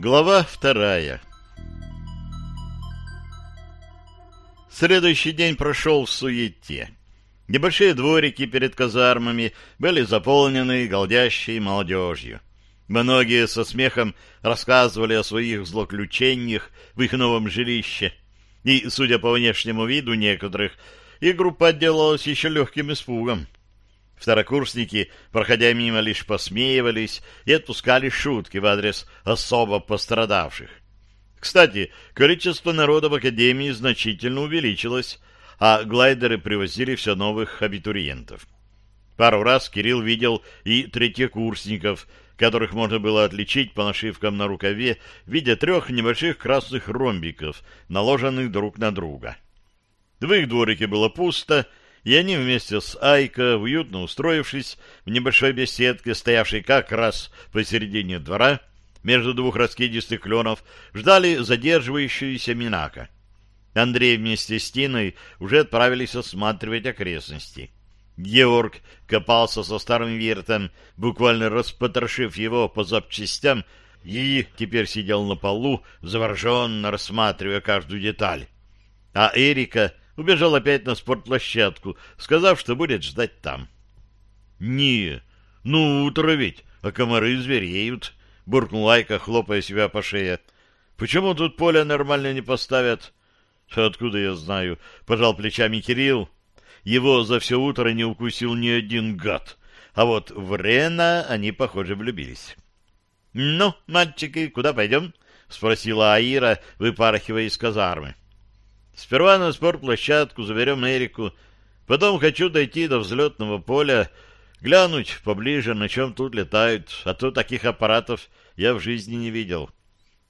Глава вторая Следующий день прошел в суете. Небольшие дворики перед казармами были заполнены голдящей молодежью. Многие со смехом рассказывали о своих злоключениях в их новом жилище. И, судя по внешнему виду некоторых, их группа отделалась еще легким испугом. Второкурсники, проходя мимо, лишь посмеивались и отпускали шутки в адрес особо пострадавших. Кстати, количество народа в Академии значительно увеличилось, а глайдеры привозили все новых абитуриентов. Пару раз Кирилл видел и третьекурсников, которых можно было отличить по нашивкам на рукаве в виде трех небольших красных ромбиков, наложенных друг на друга. В их дворике было пусто, и они вместе с Айко, уютно устроившись в небольшой беседке, стоявшей как раз посередине двора, между двух раскидистых кленов, ждали задерживающуюся Минака. Андрей вместе с Тиной уже отправились осматривать окрестности. Георг копался со старым вертом, буквально распотрошив его по запчастям, и теперь сидел на полу, завороженно рассматривая каждую деталь. А Эрика убежал опять на спортплощадку, сказав, что будет ждать там. — Не, ну утро ведь, а комары звереют, — буркнул Айка, хлопая себя по шее. — Почему тут поле нормально не поставят? — Откуда я знаю? — пожал плечами Кирилл. Его за все утро не укусил ни один гад. А вот в Рена они, похоже, влюбились. — Ну, мальчики, куда пойдем? — спросила Аира, выпархивая из казармы. Сперва на спортплощадку заберем Эрику, потом хочу дойти до взлетного поля, глянуть поближе, на чем тут летают, а то таких аппаратов я в жизни не видел.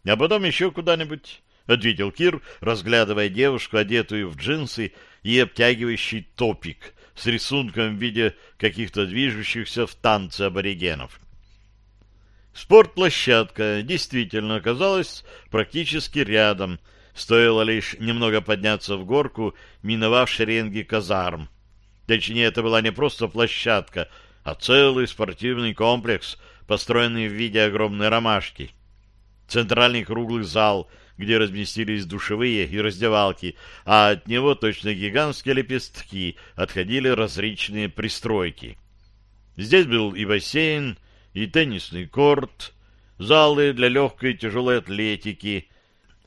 А потом еще куда-нибудь, — ответил Кир, разглядывая девушку, одетую в джинсы и обтягивающий топик с рисунком в виде каких-то движущихся в танце аборигенов. Спортплощадка действительно оказалась практически рядом — Стоило лишь немного подняться в горку, миновав шеренги казарм. Точнее, это была не просто площадка, а целый спортивный комплекс, построенный в виде огромной ромашки. Центральный круглый зал, где разместились душевые и раздевалки, а от него точно гигантские лепестки отходили различные пристройки. Здесь был и бассейн, и теннисный корт, залы для легкой и тяжелой атлетики —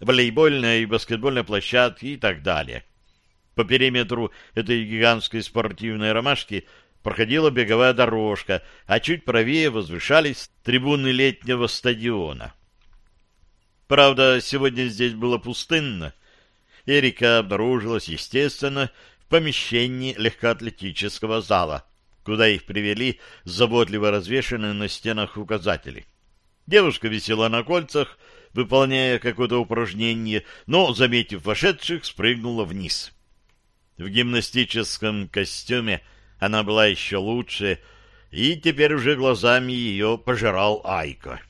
волейбольная и баскетбольная площадки и так далее. По периметру этой гигантской спортивной ромашки проходила беговая дорожка, а чуть правее возвышались трибуны летнего стадиона. Правда, сегодня здесь было пустынно. Эрика обнаружилась, естественно, в помещении легкоатлетического зала, куда их привели заботливо развешенные на стенах указатели. Девушка висела на кольцах, выполняя какое-то упражнение, но, заметив вошедших, спрыгнула вниз. В гимнастическом костюме она была еще лучше, и теперь уже глазами ее пожирал Айко.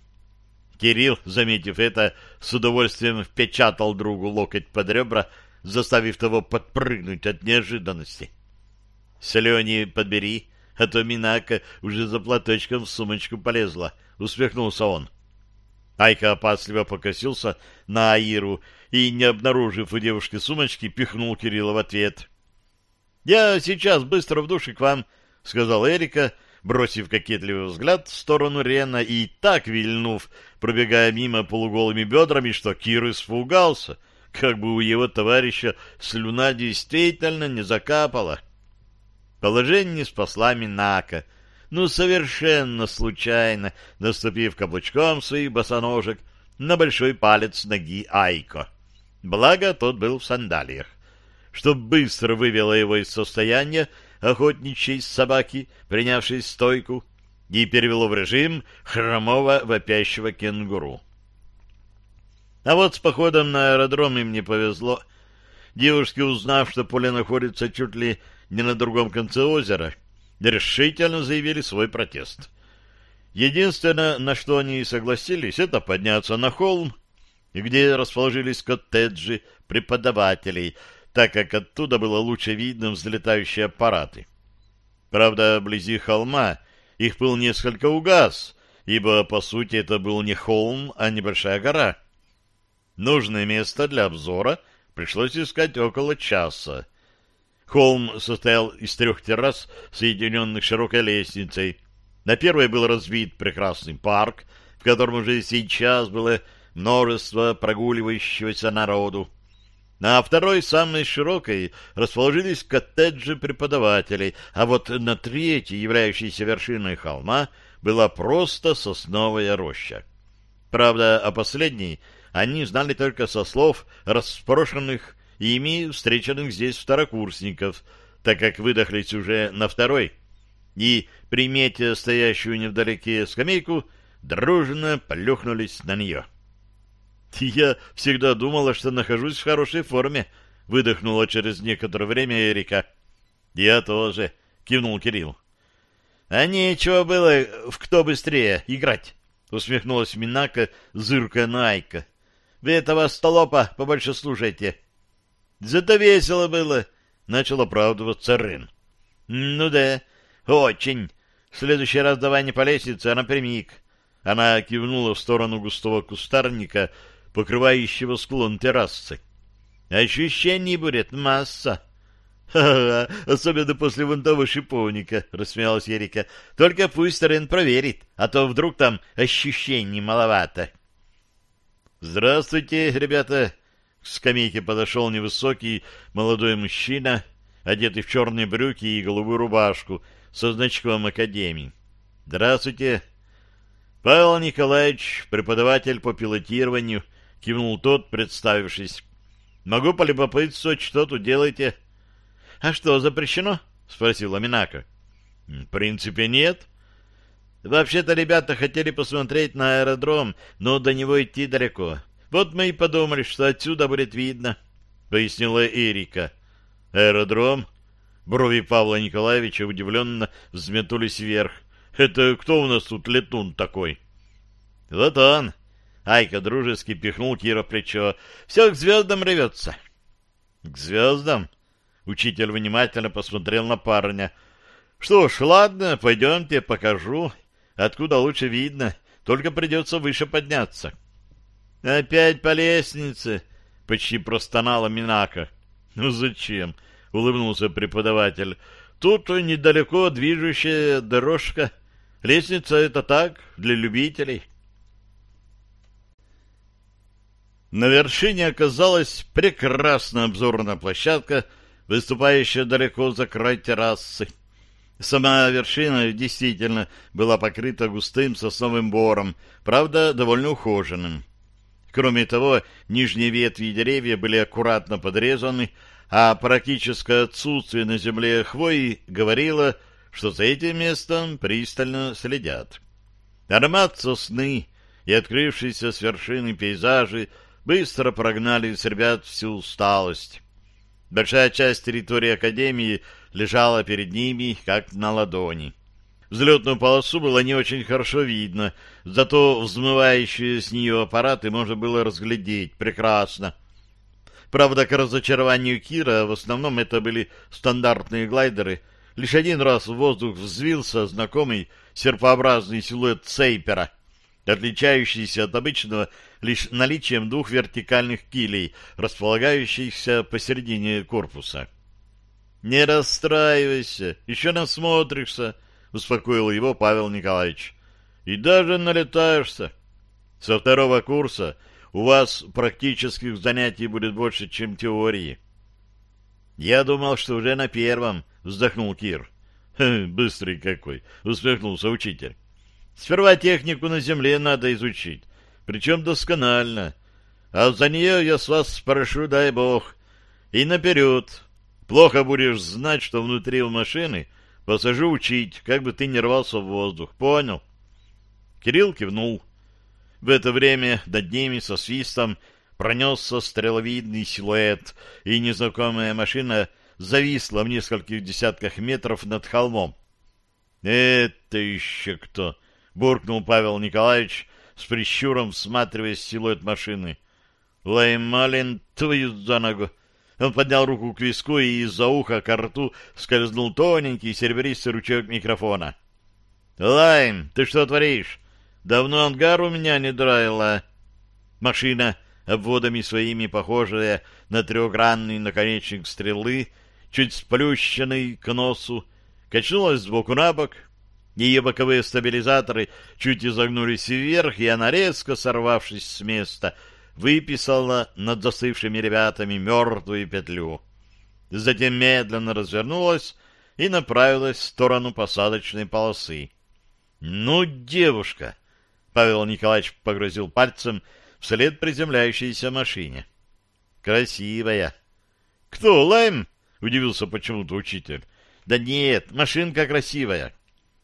Кирилл, заметив это, с удовольствием впечатал другу локоть под ребра, заставив того подпрыгнуть от неожиданности. — Слюни подбери, а то Минака уже за платочком в сумочку полезла, — усмехнулся он. — Айка опасливо покосился на Аиру и, не обнаружив у девушки сумочки, пихнул Кирилла в ответ. — Я сейчас быстро в душе к вам, — сказал Эрика, бросив кокетливый взгляд в сторону Рена и так вильнув, пробегая мимо полуголыми бедрами, что Кир испугался, как бы у его товарища слюна действительно не закапала. Положение спасла Минака — ну, совершенно случайно наступив каблучком своих босоножек на большой палец ноги Айко. Благо, тот был в сандалиях. Что быстро вывело его из состояния охотничьей собаки, принявшей стойку, и перевело в режим хромого вопящего кенгуру. А вот с походом на аэродром им не повезло. Девушки, узнав, что поле находится чуть ли не на другом конце озера, решительно заявили свой протест. Единственное, на что они согласились, это подняться на холм, где расположились коттеджи преподавателей, так как оттуда было лучше видно взлетающие аппараты. Правда, вблизи холма их пыл несколько угас, ибо, по сути, это был не холм, а небольшая гора. Нужное место для обзора пришлось искать около часа. Холм состоял из трех террас, соединенных широкой лестницей. На первой был разбит прекрасный парк, в котором уже сейчас было множество прогуливающегося народу. На второй, самой широкой, расположились коттеджи преподавателей, а вот на третьей, являющейся вершиной холма, была просто сосновая роща. Правда, о последней они знали только со слов распрошенных ими встреченных здесь второкурсников, так как выдохлись уже на второй, и, приметя стоящую невдалеке скамейку, дружно плюхнулись на нее. «Я всегда думала, что нахожусь в хорошей форме», — выдохнула через некоторое время Эрика. «Я тоже», — кивнул Кирилл. «А нечего было в кто быстрее играть», — усмехнулась Минака, зыркая на Айка. «Вы этого столопа побольше слушайте». «Зато весело было», — начал оправдываться Рын. «Ну да, очень. В следующий раз давай не по лестнице, а напрямик». Она кивнула в сторону густого кустарника, покрывающего склон террасы. Ощущений будет масса. «Ха-ха, особенно после вон того шиповника», — рассмеялась Ерика. «Только пусть Рен проверит, а то вдруг там ощущений маловато». «Здравствуйте, ребята!» К скамейке подошел невысокий молодой мужчина, одетый в черные брюки и голубую рубашку со значком Академии. «Здравствуйте!» Павел Николаевич, преподаватель по пилотированию, — кивнул тот, представившись. — Могу полюбопытствовать, что тут делаете? — А что, запрещено? — спросила Минака. — В принципе, нет. Вообще-то ребята хотели посмотреть на аэродром, но до него идти далеко. Вот мы и подумали, что отсюда будет видно, — пояснила Эрика. — Аэродром? Брови Павла Николаевича удивленно взметнулись вверх. — Это кто у нас тут летун такой? — Вот он, Айка дружески пихнул Кира в плечо. «Все к звездам рвется». «К звездам?» Учитель внимательно посмотрел на парня. «Что ж, ладно, пойдемте, покажу. Откуда лучше видно, только придется выше подняться». «Опять по лестнице?» — почти простонала Минака. «Ну зачем?» — улыбнулся преподаватель. «Тут недалеко движущая дорожка. Лестница — это так, для любителей». На вершине оказалась прекрасная обзорная площадка, выступающая далеко за край террасы. Сама вершина действительно была покрыта густым сосновым бором, правда, довольно ухоженным. Кроме того, нижние ветви деревья были аккуратно подрезаны, а практическое отсутствие на земле хвои говорило, что за этим местом пристально следят. Аромат сосны и открывшиеся с вершины пейзажи быстро прогнали с ребят всю усталость. Большая часть территории Академии лежала перед ними, как на ладони. Взлетную полосу было не очень хорошо видно, зато взмывающие с нее аппараты можно было разглядеть прекрасно. Правда, к разочарованию Кира, в основном это были стандартные глайдеры. Лишь один раз в воздух взвился знакомый серпообразный силуэт Сейпера, отличающийся от обычного лишь наличием двух вертикальных килей, располагающихся посередине корпуса. «Не расстраивайся, еще насмотришься», — успокоил его Павел Николаевич. «И даже налетаешься. Со второго курса у вас практических занятий будет больше, чем теории». «Я думал, что уже на первом», — вздохнул Кир. «Быстрый какой!» — усмехнулся учитель. «Сперва технику на земле надо изучить, причем досконально. А за нее я с вас спрошу, дай бог. И наперед. Плохо будешь знать, что внутри у машины, посажу учить, как бы ты не рвался в воздух. Понял? Кирилл кивнул. В это время над ними со свистом пронесся стреловидный силуэт, и незнакомая машина зависла в нескольких десятках метров над холмом. — Это еще кто? — буркнул Павел Николаевич, с прищуром всматриваясь в силуэт машины. «Лаймалин, твою за ногу!» Он поднял руку к виску, и из-за уха к рту скользнул тоненький серебристый ручеек микрофона. «Лайм, ты что творишь?» Давно ангар у меня не драила. Машина, обводами своими похожая на трехгранный наконечник стрелы, чуть сплющенный к носу, качнулась сбоку на бок, ее боковые стабилизаторы чуть изогнулись вверх, и она, резко сорвавшись с места, выписала над застывшими ребятами мертвую петлю. Затем медленно развернулась и направилась в сторону посадочной полосы. «Ну, девушка!» — Павел Николаевич погрузил пальцем вслед приземляющейся машине. «Красивая!» «Кто, Лайм?» — удивился почему-то учитель. «Да нет, машинка красивая».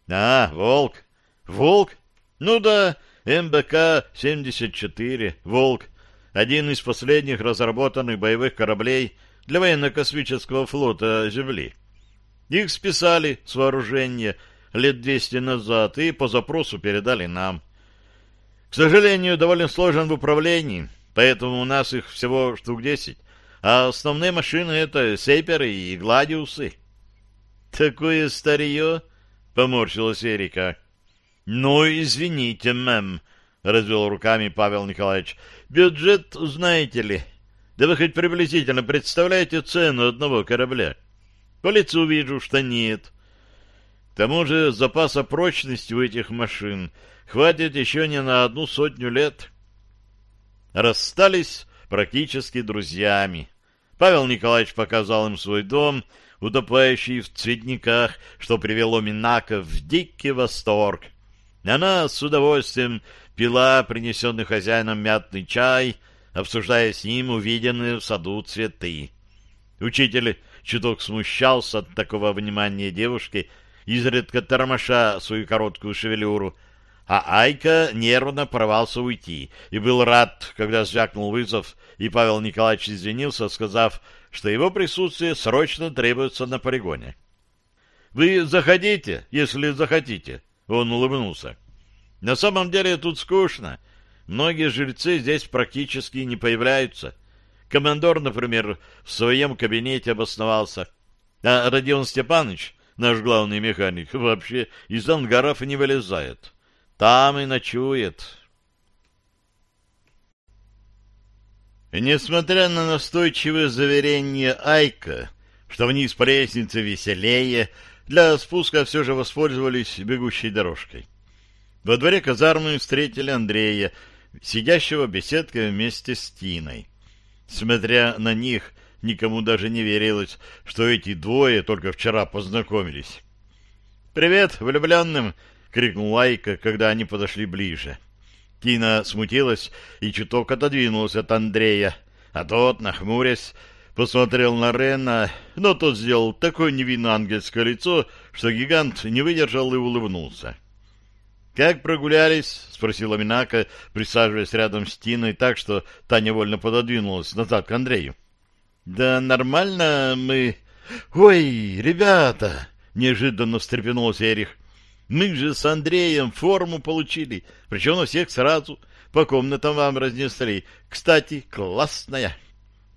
«А, Волк!» «Волк? Ну да, МБК-74, Волк. Один из последних разработанных боевых кораблей для военно-космического флота Земли. Их списали с вооружения лет 200 назад и по запросу передали нам. К сожалению, довольно сложен в управлении, поэтому у нас их всего штук 10, а основные машины — это сейперы и гладиусы. «Такое старье!» — поморщилась Эрика. «Ну, извините, мэм», — развел руками Павел Николаевич. «Бюджет, знаете ли. Да вы хоть приблизительно представляете цену одного корабля?» По лицу вижу, что нет. К тому же запаса прочности у этих машин хватит еще не на одну сотню лет. Расстались практически друзьями. Павел Николаевич показал им свой дом, утопающий в цветниках, что привело Минака в дикий восторг. Она с удовольствием пила принесенный хозяином мятный чай, обсуждая с ним увиденные в саду цветы. Учитель чуток смущался от такого внимания девушки, изредка тормоша свою короткую шевелюру, а Айка нервно порвался уйти и был рад, когда звякнул вызов, и Павел Николаевич извинился, сказав, что его присутствие срочно требуется на полигоне. «Вы заходите, если захотите», — он улыбнулся. «На самом деле тут скучно. Многие жильцы здесь практически не появляются». Командор, например, в своем кабинете обосновался. А Родион Степанович, наш главный механик, вообще из ангаров не вылезает. Там и ночует. Несмотря на настойчивое заверение Айка, что вниз по лестнице веселее, для спуска все же воспользовались бегущей дорожкой. Во дворе казармы встретили Андрея, сидящего беседкой вместе с Тиной. Смотря на них, никому даже не верилось, что эти двое только вчера познакомились. «Привет, влюбленным!» — крикнул Лайка, когда они подошли ближе. Тина смутилась и чуток отодвинулась от Андрея, а тот, нахмурясь, посмотрел на Рена, но тот сделал такое невинно ангельское лицо, что гигант не выдержал и улыбнулся. «Как прогулялись?» — спросила Минака, присаживаясь рядом с Тиной так, что та невольно пододвинулась назад к Андрею. «Да нормально мы...» «Ой, ребята!» — неожиданно встрепенулся Эрих. «Мы же с Андреем форму получили, причем у всех сразу. По комнатам вам разнесли. Кстати, классная!»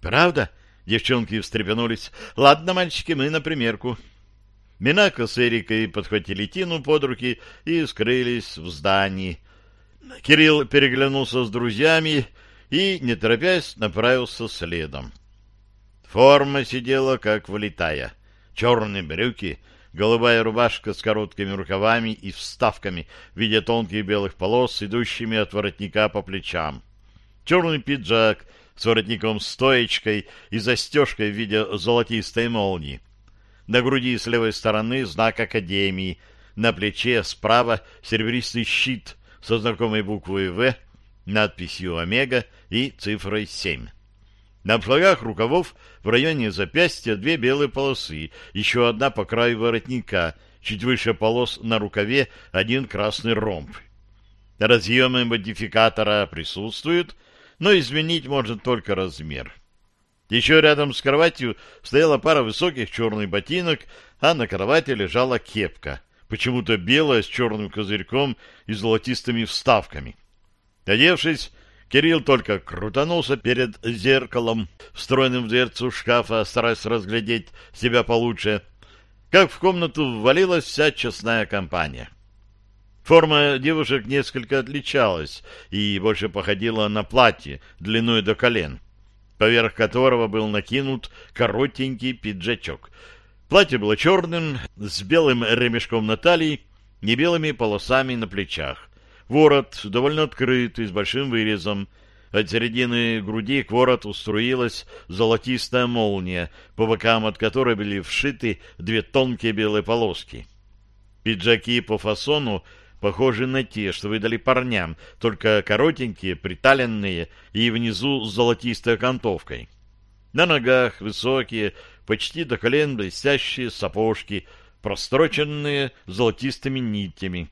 «Правда?» — девчонки встрепенулись. «Ладно, мальчики, мы на примерку». Минако с Эрикой подхватили Тину под руки и скрылись в здании. Кирилл переглянулся с друзьями и, не торопясь, направился следом. Форма сидела как влитая. Черные брюки, голубая рубашка с короткими рукавами и вставками в виде тонких белых полос, идущими от воротника по плечам. Черный пиджак с воротником-стоечкой и застежкой в виде золотистой молнии на груди с левой стороны знак Академии, на плече справа серебристый щит со знакомой буквой «В», надписью «Омега» и цифрой 7. На флагах рукавов в районе запястья две белые полосы, еще одна по краю воротника, чуть выше полос на рукаве один красный ромб. Разъемы модификатора присутствуют, но изменить можно только размер. Еще рядом с кроватью стояла пара высоких черных ботинок, а на кровати лежала кепка, почему-то белая с черным козырьком и золотистыми вставками. Одевшись, Кирилл только крутанулся перед зеркалом, встроенным в дверцу шкафа, стараясь разглядеть себя получше, как в комнату ввалилась вся честная компания. Форма девушек несколько отличалась и больше походила на платье длиной до колен, поверх которого был накинут коротенький пиджачок. Платье было черным, с белым ремешком на талии и белыми полосами на плечах. Ворот довольно открытый, с большим вырезом. От середины груди к вороту струилась золотистая молния, по бокам от которой были вшиты две тонкие белые полоски. Пиджаки по фасону похожи на те, что выдали парням, только коротенькие, приталенные и внизу с золотистой окантовкой. На ногах высокие, почти до колен блестящие сапожки, простроченные золотистыми нитями.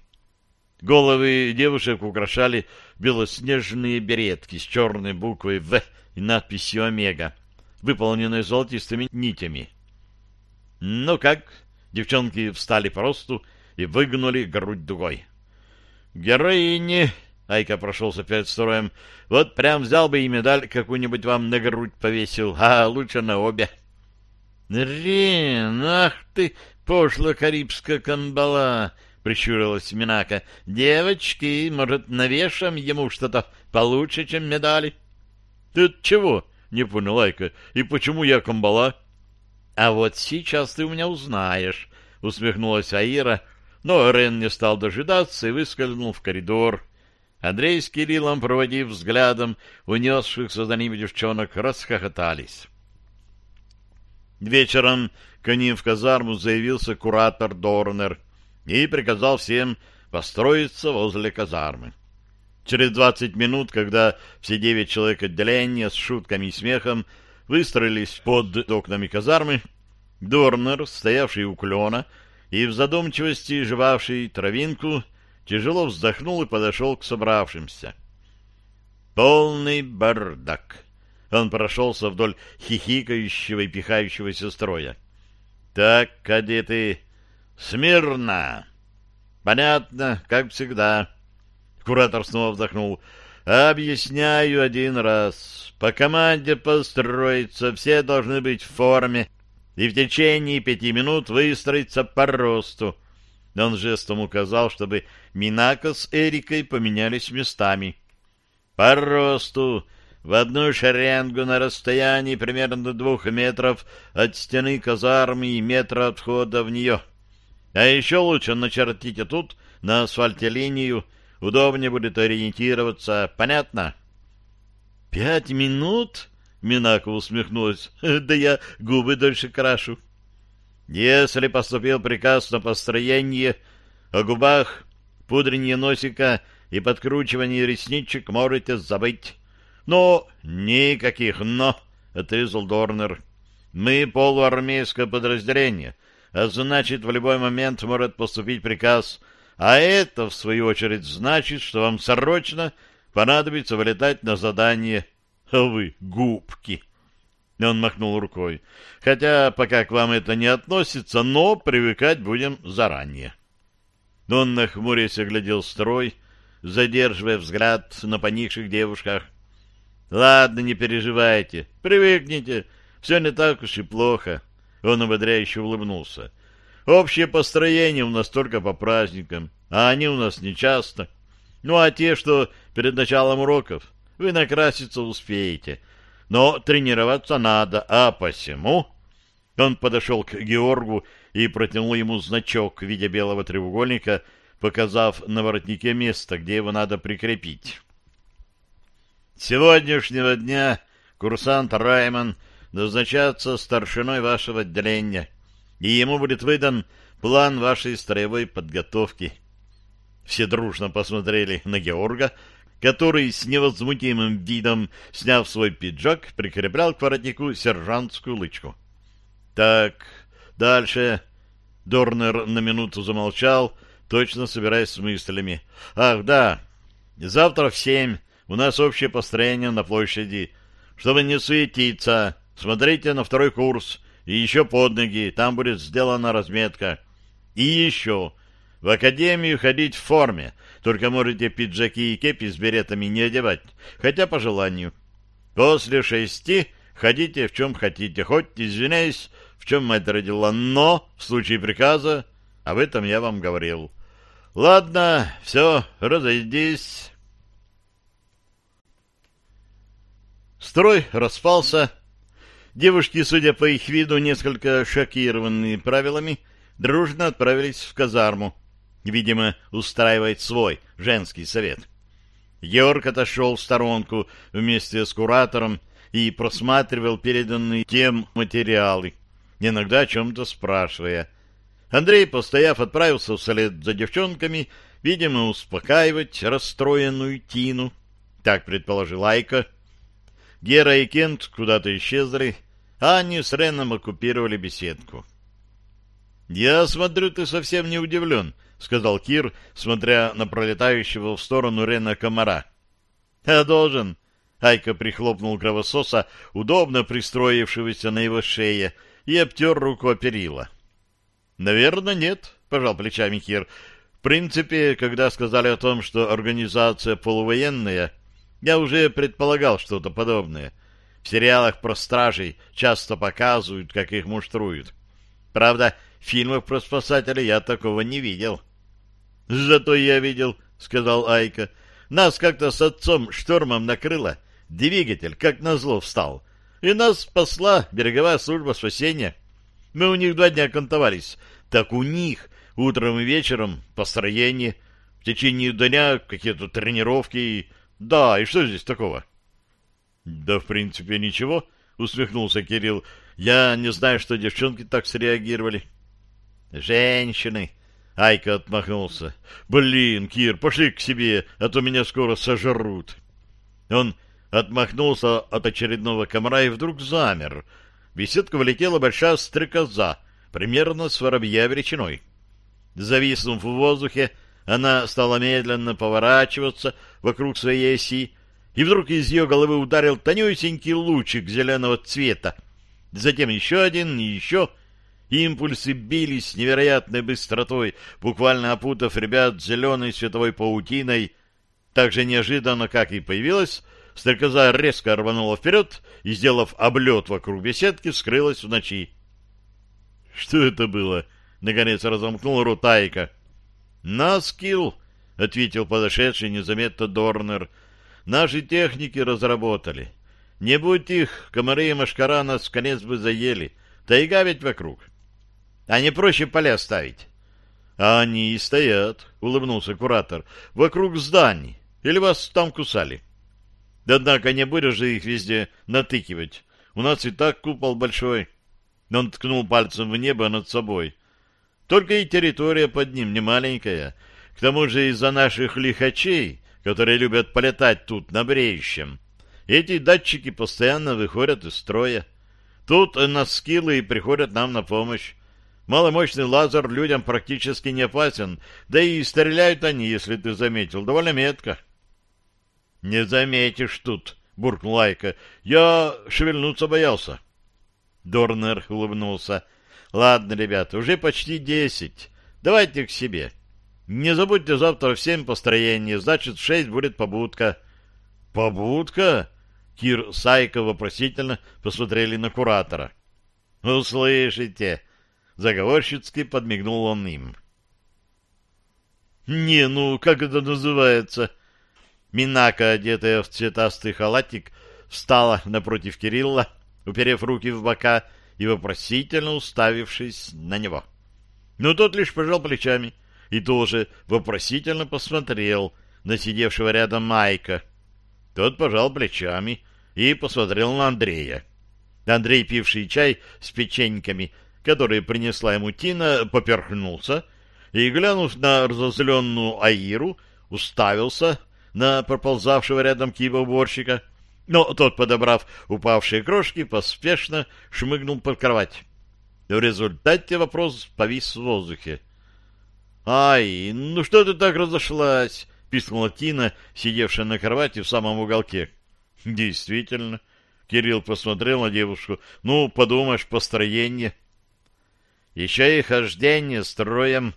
Головы девушек украшали белоснежные беретки с черной буквой «В» и надписью «Омега», выполненные золотистыми нитями. «Ну как?» Девчонки встали по росту и выгнули грудь дугой. «Героини!» — Айка прошелся перед строем. «Вот прям взял бы и медаль какую-нибудь вам на грудь повесил, а лучше на обе». «Рин, ах ты, пошло карибская камбала!» — прищурилась Минака. — Девочки, может, навешам ему что-то получше, чем медали? — Ты чего? — не понял Айка. — И почему я камбала? — А вот сейчас ты у меня узнаешь, — усмехнулась Аира, но Рен не стал дожидаться и выскользнул в коридор. Андрей с Кириллом, проводив взглядом унесшихся за ними девчонок, расхохотались. Вечером к ним в казарму заявился куратор Дорнер — и приказал всем построиться возле казармы. Через двадцать минут, когда все девять человек отделения с шутками и смехом выстроились под окнами казармы, Дорнер, стоявший у клена и в задумчивости жевавший травинку, тяжело вздохнул и подошел к собравшимся. Полный бардак. Он прошелся вдоль хихикающего и пихающегося строя. — Так, кадеты, Смирно. Понятно, как всегда. Куратор снова вздохнул. Объясняю один раз. По команде построиться все должны быть в форме и в течение пяти минут выстроиться по росту. Он жестом указал, чтобы Минако с Эрикой поменялись местами. По росту, в одну шеренгу на расстоянии примерно двух метров от стены казармы и метра от входа в нее — а еще лучше начертите тут на асфальте линию, удобнее будет ориентироваться. Понятно? — Пять минут? — Минако усмехнулась. — Да я губы дольше крашу. Если поступил приказ на построение, о губах, пудренье носика и подкручивание ресничек можете забыть. Но никаких «но», — отрезал Дорнер. Мы полуармейское подразделение — а значит, в любой момент может поступить приказ, а это, в свою очередь, значит, что вам срочно понадобится вылетать на задание. А вы губки. Он махнул рукой. Хотя пока к вам это не относится, но привыкать будем заранее. Он нахмурясь оглядел строй, задерживая взгляд на поникших девушках. Ладно, не переживайте, привыкните, все не так уж и плохо. Он ободряюще улыбнулся. Общее построение у нас только по праздникам, а они у нас нечасто. Ну, а те, что перед началом уроков, вы накраситься успеете. Но тренироваться надо, а посему... Он подошел к Георгу и протянул ему значок в виде белого треугольника, показав на воротнике место, где его надо прикрепить. С сегодняшнего дня курсант Раймон назначаться старшиной вашего отделения, и ему будет выдан план вашей строевой подготовки. Все дружно посмотрели на Георга, который с невозмутимым видом, сняв свой пиджак, прикреплял к воротнику сержантскую лычку. Так, дальше... Дорнер на минуту замолчал, точно собираясь с мыслями. «Ах, да, завтра в семь у нас общее построение на площади. Чтобы не суетиться, Смотрите на второй курс и еще под ноги, там будет сделана разметка. И еще, в академию ходить в форме, только можете пиджаки и кепи с беретами не одевать, хотя по желанию. После шести ходите в чем хотите, хоть, извиняюсь, в чем мать родила, но в случае приказа, об этом я вам говорил. Ладно, все, разойдись. Строй распался. Девушки, судя по их виду, несколько шокированные правилами, дружно отправились в казарму, видимо, устраивать свой женский совет. Георг отошел в сторонку вместе с куратором и просматривал переданные тем материалы, иногда о чем-то спрашивая. Андрей, постояв, отправился вслед за девчонками, видимо, успокаивать расстроенную Тину. Так предположил Айка. Гера и Кент куда-то исчезли, а они с Реном оккупировали беседку. — Я смотрю, ты совсем не удивлен, — сказал Кир, смотря на пролетающего в сторону Рена комара. — Я должен. Айка прихлопнул кровососа, удобно пристроившегося на его шее, и обтер руку о перила. — Наверное, нет, — пожал плечами Кир. — В принципе, когда сказали о том, что организация полувоенная, я уже предполагал что-то подобное. В сериалах про стражей часто показывают, как их муштруют. Правда, в фильмах про спасателя я такого не видел. — Зато я видел, — сказал Айка. — Нас как-то с отцом штормом накрыло. Двигатель, как назло, встал. И нас спасла береговая служба спасения. Мы у них два дня кантовались. Так у них утром и вечером построение, в течение дня какие-то тренировки. Да, и что здесь такого? — Да, в принципе, ничего, — усмехнулся Кирилл. — Я не знаю, что девчонки так среагировали. — Женщины, — Айка отмахнулся. — Блин, Кир, пошли к себе, а то меня скоро сожрут. Он отмахнулся от очередного комара и вдруг замер. В беседку влетела большая стрекоза, примерно с воробья величиной. Зависнув в воздухе, она стала медленно поворачиваться вокруг своей оси, и вдруг из ее головы ударил тонюсенький лучик зеленого цвета. Затем еще один и еще. Импульсы бились с невероятной быстротой, буквально опутав ребят зеленой световой паутиной. Так же неожиданно, как и появилась, стрекоза резко рванула вперед и, сделав облет вокруг беседки, скрылась в ночи. — Что это было? — наконец разомкнул рот Айка. — Наскилл, — ответил подошедший незаметно Дорнер. — Наши техники разработали. Не будь их, комары и машкара нас в конец бы заели. Тайга ведь вокруг. А не проще поля ставить? — А они и стоят, — улыбнулся куратор, — вокруг зданий. Или вас там кусали? Да однако не будешь же их везде натыкивать. У нас и так купол большой. Он ткнул пальцем в небо над собой. Только и территория под ним не маленькая. К тому же из-за наших лихачей, которые любят полетать тут на бреющем, эти датчики постоянно выходят из строя. Тут на скиллы и приходят нам на помощь. Маломощный лазер людям практически не опасен, да и стреляют они, если ты заметил, довольно метко. — Не заметишь тут, — буркнул Айка. — Я шевельнуться боялся. Дорнер улыбнулся. — Ладно, ребята, уже почти десять. Давайте к себе. Не забудьте завтра в семь построение, значит, в шесть будет побудка. — Побудка? Кир с вопросительно посмотрели на куратора. — Услышите! — заговорщицки подмигнул он им. — Не, ну, как это называется? Минака, одетая в цветастый халатик, встала напротив Кирилла, уперев руки в бока и вопросительно уставившись на него. Но тот лишь пожал плечами и тоже вопросительно посмотрел на сидевшего рядом Майка. Тот пожал плечами и посмотрел на Андрея. Андрей, пивший чай с печеньками, которые принесла ему Тина, поперхнулся и, глянув на разозленную Аиру, уставился на проползавшего рядом киба уборщика, но тот, подобрав упавшие крошки, поспешно шмыгнул под кровать. В результате вопрос повис в воздухе. «Ай, ну что ты так разошлась?» — пискнула Тина, сидевшая на кровати в самом уголке. «Действительно». Кирилл посмотрел на девушку. «Ну, подумаешь, построение». «Еще и хождение строем,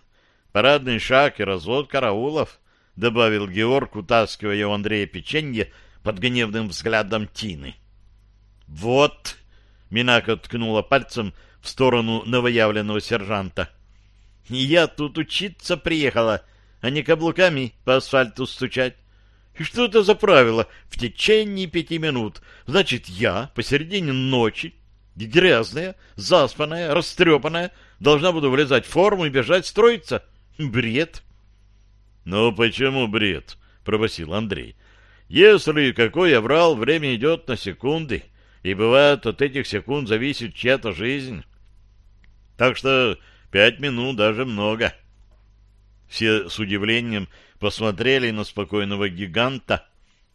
парадный шаг и развод караулов», — добавил Георг, утаскивая у Андрея печенье под гневным взглядом Тины. «Вот!» — Минака ткнула пальцем в сторону новоявленного сержанта. «Я тут учиться приехала, а не каблуками по асфальту стучать. И что это за правило? В течение пяти минут. Значит, я посередине ночи, грязная, заспанная, растрепанная, должна буду влезать в форму и бежать строиться. Бред. — Ну, почему бред? — пробасил Андрей. — Если какой я врал, время идет на секунды, и бывает, от этих секунд зависит чья-то жизнь. Так что пять минут даже много. Все с удивлением посмотрели на спокойного гиганта,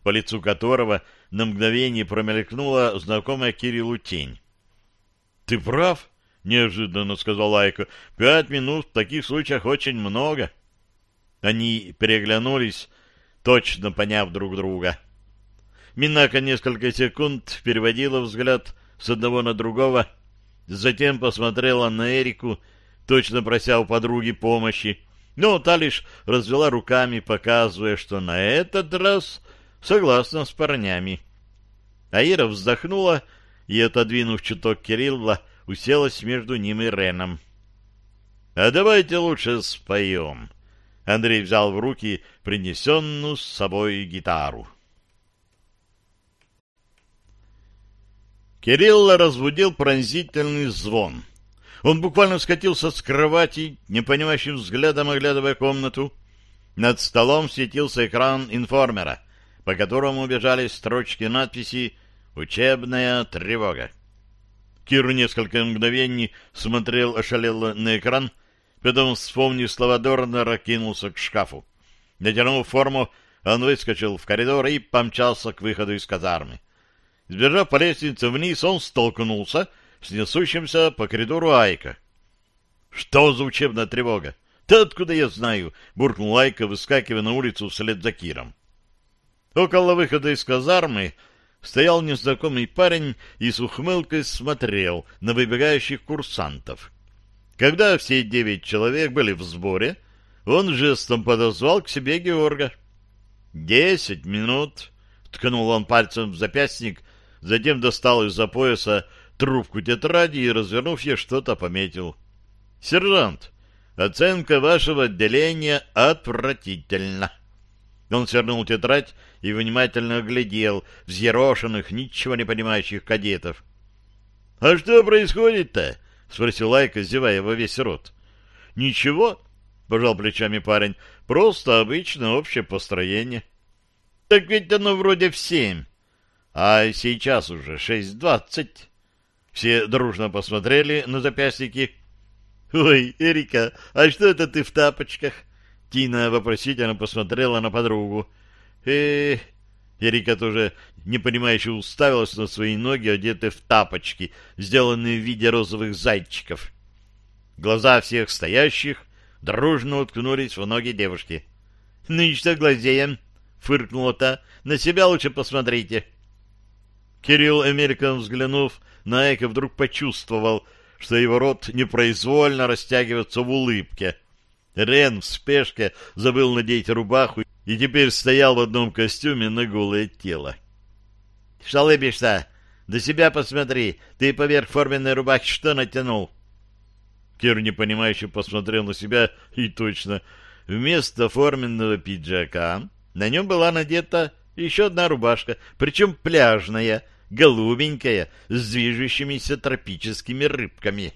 по лицу которого на мгновение промелькнула знакомая Кириллу тень. — Ты прав, — неожиданно сказал Айко. — Пять минут в таких случаях очень много. Они переглянулись, точно поняв друг друга. Минака несколько секунд переводила взгляд с одного на другого, затем посмотрела на Эрику, точно прося у подруги помощи, но та лишь развела руками, показывая, что на этот раз согласна с парнями. Аира вздохнула и, отодвинув чуток Кирилла, уселась между ним и Реном. — А давайте лучше споем. Андрей взял в руки принесенную с собой гитару. Кирилла разбудил пронзительный звон — он буквально скатился с кровати, непонимающим взглядом оглядывая комнату. Над столом светился экран информера, по которому бежали строчки надписи «Учебная тревога». Кир несколько мгновений смотрел ошалело на экран, потом, вспомнив слова Дорнера, кинулся к шкафу. Натянув форму, он выскочил в коридор и помчался к выходу из казармы. Сбежав по лестнице вниз, он столкнулся с несущимся по коридору Айка. «Что за учебная тревога? Да откуда я знаю?» — буркнул Айка, выскакивая на улицу вслед за Киром. Около выхода из казармы стоял незнакомый парень и с ухмылкой смотрел на выбегающих курсантов. Когда все девять человек были в сборе, он жестом подозвал к себе Георга. «Десять минут!» — ткнул он пальцем в запястник, затем достал из-за пояса трубку тетради и, развернув ее, что-то пометил. «Сержант, оценка вашего отделения отвратительна». Он свернул тетрадь и внимательно оглядел взъерошенных, ничего не понимающих кадетов. — А что происходит-то? — спросил Лайка, зевая во весь рот. — Ничего, — пожал плечами парень, — просто обычное общее построение. — Так ведь оно вроде в семь, а сейчас уже шесть двадцать. Все дружно посмотрели на запястники. «Ой, Эрика, а что это ты в тапочках?» Тина вопросительно посмотрела на подругу. э Эрика тоже непонимающе уставилась на свои ноги, одетые в тапочки, сделанные в виде розовых зайчиков. Глаза всех стоящих дружно уткнулись в ноги девушки. — Ну что глазеем? — фыркнула та. — На себя лучше посмотрите. Кирилл, Американ взглянув Найка вдруг почувствовал, что его рот непроизвольно растягивается в улыбке. Рен в спешке забыл надеть рубаху и теперь стоял в одном костюме на голое тело. — Шалыбишься? До себя посмотри. Ты поверх форменной рубахи что натянул? Кир непонимающе посмотрел на себя и точно. Вместо форменного пиджака на нем была надета еще одна рубашка, причем пляжная — голубенькая, с движущимися тропическими рыбками.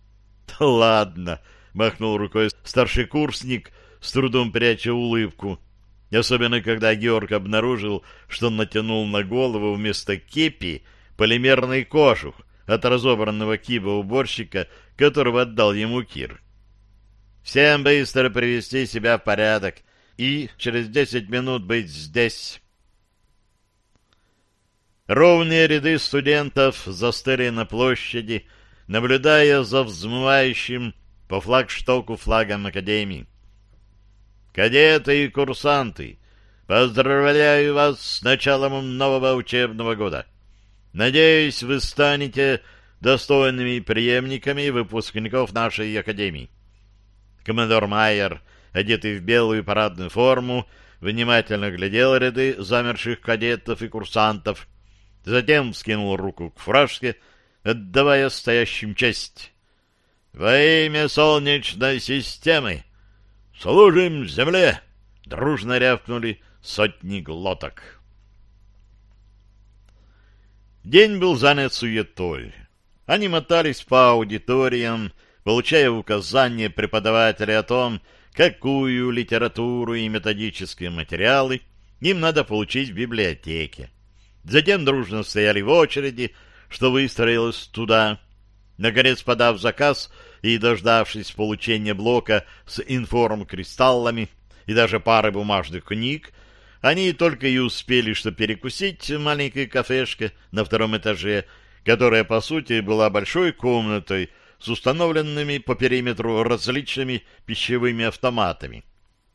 — Да ладно! — махнул рукой старший курсник, с трудом пряча улыбку. Особенно, когда Георг обнаружил, что натянул на голову вместо кепи полимерный кожух от разобранного киба уборщика, которого отдал ему Кир. «Всем быстро привести себя в порядок и через десять минут быть здесь». Ровные ряды студентов застыли на площади, наблюдая за взмывающим по флагштоку флагом Академии. Кадеты и курсанты, поздравляю вас с началом нового учебного года. Надеюсь, вы станете достойными преемниками выпускников нашей Академии. Командор Майер, одетый в белую парадную форму, внимательно глядел ряды замерших кадетов и курсантов, Затем скинул руку к фражке, отдавая стоящим честь. «Во имя Солнечной системы!» «Служим земле!» — дружно рявкнули сотни глоток. День был занят суетой. Они мотались по аудиториям, получая указания преподавателя о том, какую литературу и методические материалы им надо получить в библиотеке. Затем дружно стояли в очереди, что выстроилось туда. Наконец, подав заказ и дождавшись получения блока с информ-кристаллами и даже пары бумажных книг, они только и успели что перекусить в маленькой кафешке на втором этаже, которая, по сути, была большой комнатой с установленными по периметру различными пищевыми автоматами.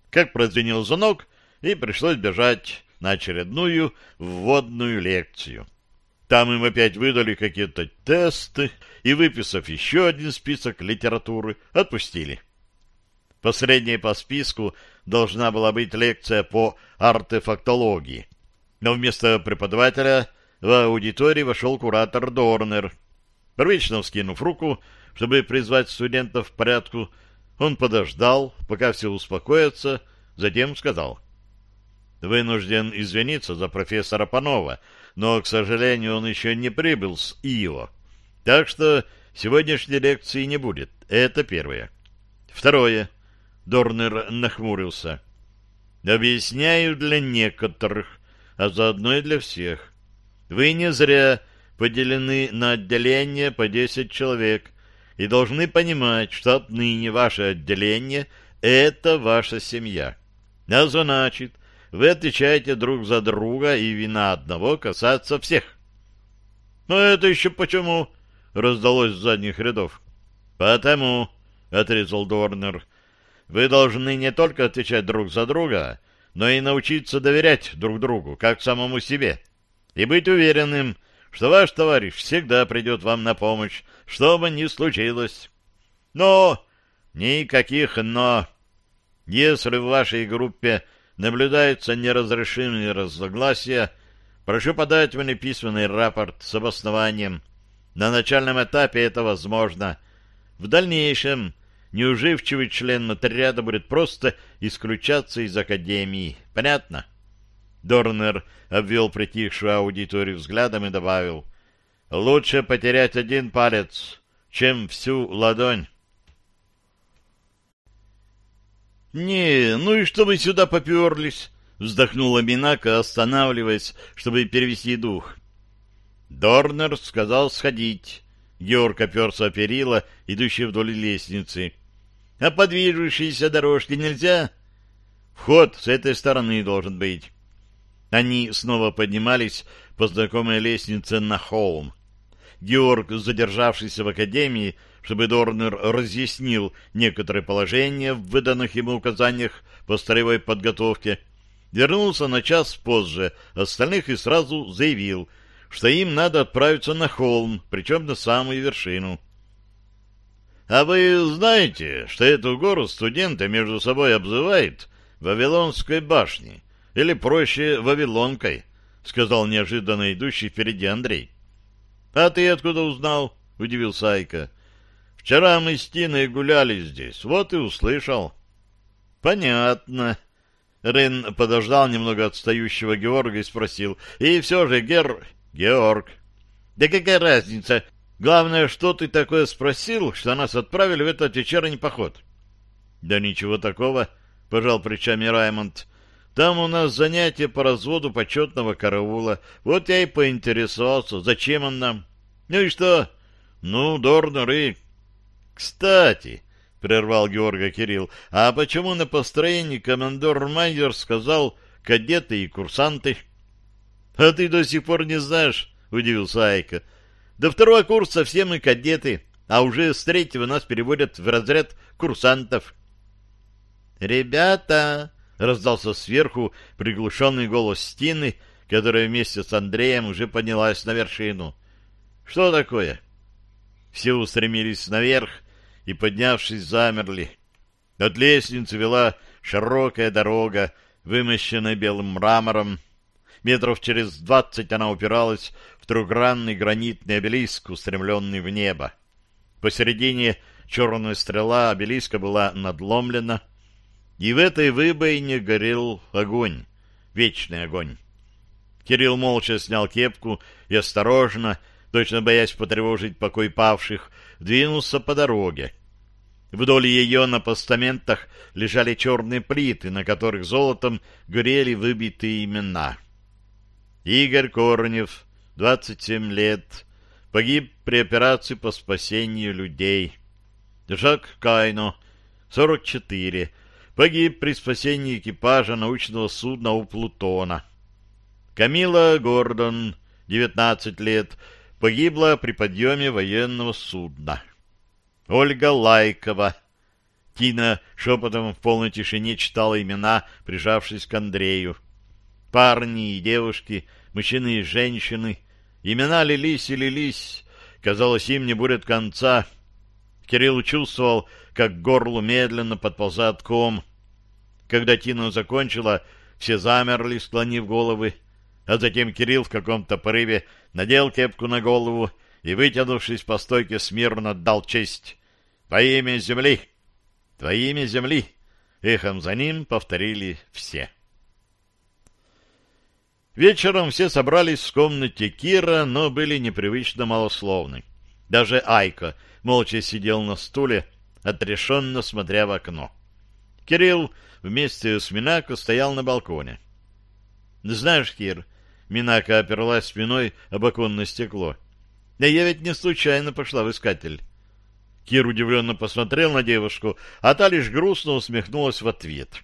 Как прозвенел звонок, и пришлось бежать на очередную вводную лекцию. Там им опять выдали какие-то тесты и, выписав еще один список литературы, отпустили. Последней по списку должна была быть лекция по артефактологии. Но вместо преподавателя в аудитории вошел куратор Дорнер. Первично вскинув руку, чтобы призвать студентов в порядку, он подождал, пока все успокоятся, затем сказал. «Вынужден извиниться за профессора Панова, но, к сожалению, он еще не прибыл с ИО. Так что сегодняшней лекции не будет. Это первое. Второе. Дорнер нахмурился. Объясняю для некоторых, а заодно и для всех. Вы не зря поделены на отделения по десять человек и должны понимать, что отныне ваше отделение — это ваша семья. А значит, вы отвечаете друг за друга, и вина одного касается всех. — Но это еще почему? — раздалось с задних рядов. — Потому, — отрезал Дорнер, — вы должны не только отвечать друг за друга, но и научиться доверять друг другу, как самому себе, и быть уверенным, что ваш товарищ всегда придет вам на помощь, что бы ни случилось. Но никаких «но». Если в вашей группе наблюдаются неразрешимые разногласия, прошу подать мне письменный рапорт с обоснованием. На начальном этапе это возможно. В дальнейшем неуживчивый член отряда будет просто исключаться из академии. Понятно? Дорнер обвел притихшую аудиторию взглядом и добавил. Лучше потерять один палец, чем всю ладонь. «Не, ну и что мы сюда поперлись?» — вздохнула Минака, останавливаясь, чтобы перевести дух. Дорнер сказал сходить. Георг оперся о перила, идущие вдоль лестницы. «А по движущейся дорожке нельзя?» «Вход с этой стороны должен быть». Они снова поднимались по знакомой лестнице на холм. Георг, задержавшийся в академии, чтобы Дорнер разъяснил некоторые положения в выданных ему указаниях по строевой подготовке, вернулся на час позже остальных и сразу заявил, что им надо отправиться на холм, причем на самую вершину. — А вы знаете, что эту гору студенты между собой обзывают Вавилонской башней, или проще Вавилонкой, — сказал неожиданно идущий впереди Андрей. — А ты откуда узнал? — удивился Айка. Вчера мы с Тиной гуляли здесь, вот и услышал. — Понятно. Рен подождал немного отстающего Георга и спросил. — И все же, Гер... Георг. — Да какая разница? Главное, что ты такое спросил, что нас отправили в этот вечерний поход? — Да ничего такого, — пожал плечами Раймонд. — Там у нас занятие по разводу почетного караула. Вот я и поинтересовался, зачем он нам. — Ну и что? — Ну, Дорнер и кстати, — прервал Георга Кирилл, — а почему на построении командор Майер сказал кадеты и курсанты? — А ты до сих пор не знаешь, — удивился Айка. — До второго курса все мы кадеты, а уже с третьего нас переводят в разряд курсантов. — Ребята! — раздался сверху приглушенный голос Стины, которая вместе с Андреем уже поднялась на вершину. — Что такое? Все устремились наверх, и, поднявшись, замерли. От лестницы вела широкая дорога, вымощенная белым мрамором. Метров через двадцать она упиралась в трехгранный гранитный обелиск, устремленный в небо. Посередине черная стрела обелиска была надломлена. И в этой выбоине горел огонь, вечный огонь. Кирилл молча снял кепку и осторожно, точно боясь потревожить покой павших, двинулся по дороге. Вдоль ее на постаментах лежали черные плиты, на которых золотом горели выбитые имена. Игорь Корнев, 27 лет, погиб при операции по спасению людей. Жак Кайно, 44, погиб при спасении экипажа научного судна у Плутона. Камила Гордон, 19 лет, погибла при подъеме военного судна. Ольга Лайкова. Тина шепотом в полной тишине читала имена, прижавшись к Андрею. Парни и девушки, мужчины и женщины. Имена лились и лились. Казалось, им не будет конца. Кирилл чувствовал, как к горлу медленно подползает ком. Когда Тина закончила, все замерли, склонив головы. А затем Кирилл в каком-то порыве надел кепку на голову и, вытянувшись по стойке, смирно дал честь. «Во имя земли! Во имя земли!» Эхом за ним повторили все. Вечером все собрались в комнате Кира, но были непривычно малословны. Даже Айка молча сидел на стуле, отрешенно смотря в окно. Кирилл вместе с Минако стоял на балконе. «Знаешь, Кир...» — Минака оперлась спиной об оконное стекло. Да я ведь не случайно пошла в искатель. Кир удивленно посмотрел на девушку, а та лишь грустно усмехнулась в ответ.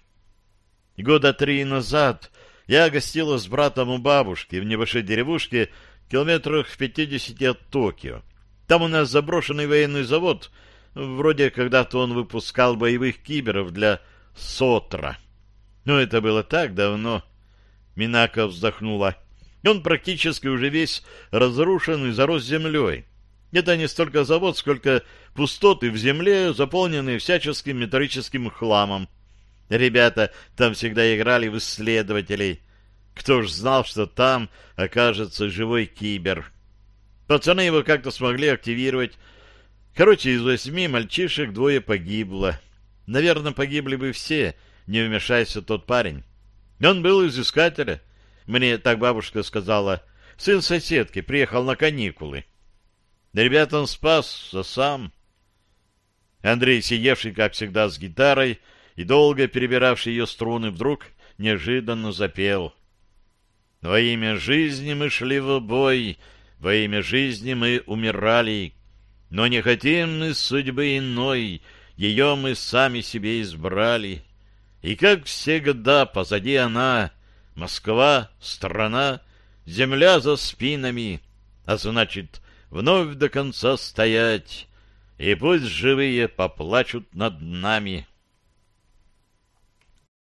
Года три назад я гостила с братом у бабушки в небольшой деревушке километрах в пятидесяти от Токио. Там у нас заброшенный военный завод. Вроде когда-то он выпускал боевых киберов для Сотра. Но это было так давно. Минака вздохнула. Он практически уже весь разрушен и зарос землей. Это не столько завод, сколько пустоты в земле, заполненные всяческим металлическим хламом. Ребята там всегда играли в исследователей. Кто ж знал, что там окажется живой кибер. Пацаны его как-то смогли активировать. Короче, из восьми мальчишек двое погибло. Наверное, погибли бы все, не вмешайся тот парень. Он был из искателя — мне так бабушка сказала. Сын соседки приехал на каникулы. Ребят он спас, а сам... Андрей, сидевший, как всегда, с гитарой и долго перебиравший ее струны, вдруг неожиданно запел. «Во имя жизни мы шли в бой, во имя жизни мы умирали, но не хотим мы судьбы иной, ее мы сами себе избрали. И как всегда позади она, Москва, страна, земля за спинами, а значит, вновь до конца стоять, и пусть живые поплачут над нами.